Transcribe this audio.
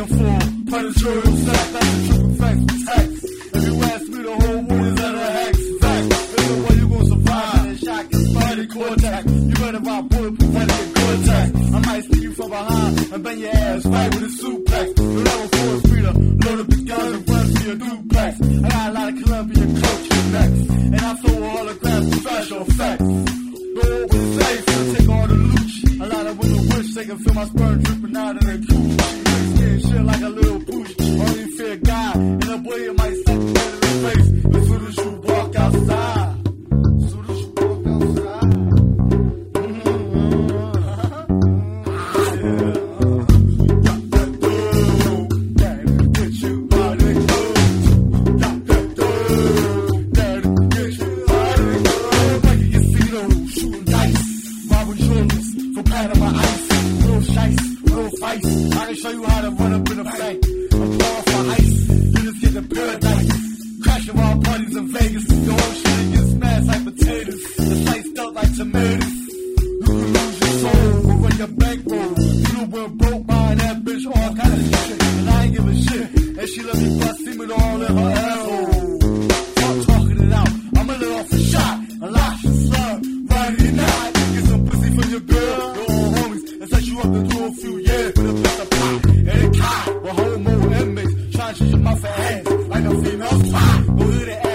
I'm for. Predatorial sex, that's a triple of facts. Facts. If you ask me, the whole world is at a hex. Facts. There's the way you gonna survive. And shock your spinal cortex. You better buy bulletproof and get attack I might see you from behind and bend your ass right with a suplex. You're level four speeder. Load up the guns and run to your duplex. I got a lot of Colombian culture next. And I sold holograms special effects. Go over I take all the loot. A lot of women wish they can feel my sperm dripping out of their coochie. Skin shit like a little pooch. Only fear God. And a boy you might suck me in the face. As soon as you walk outside. As soon as you outside. I can show you how to run up in a bank. I'm blowing for ice. You just get the paradise. Crashing wild parties in Vegas. The whole shit gets smashed like potatoes. The sliced up like tomatoes. You can lose your soul or run your bankroll. You went broke buying that bitch all kind of shit. And I ain't give a shit. And she let me bust semen all in her asshole. new year, could have just a pie. Any kind, with homo inmates, trying to shoot my fat ass like a female spy. Go to the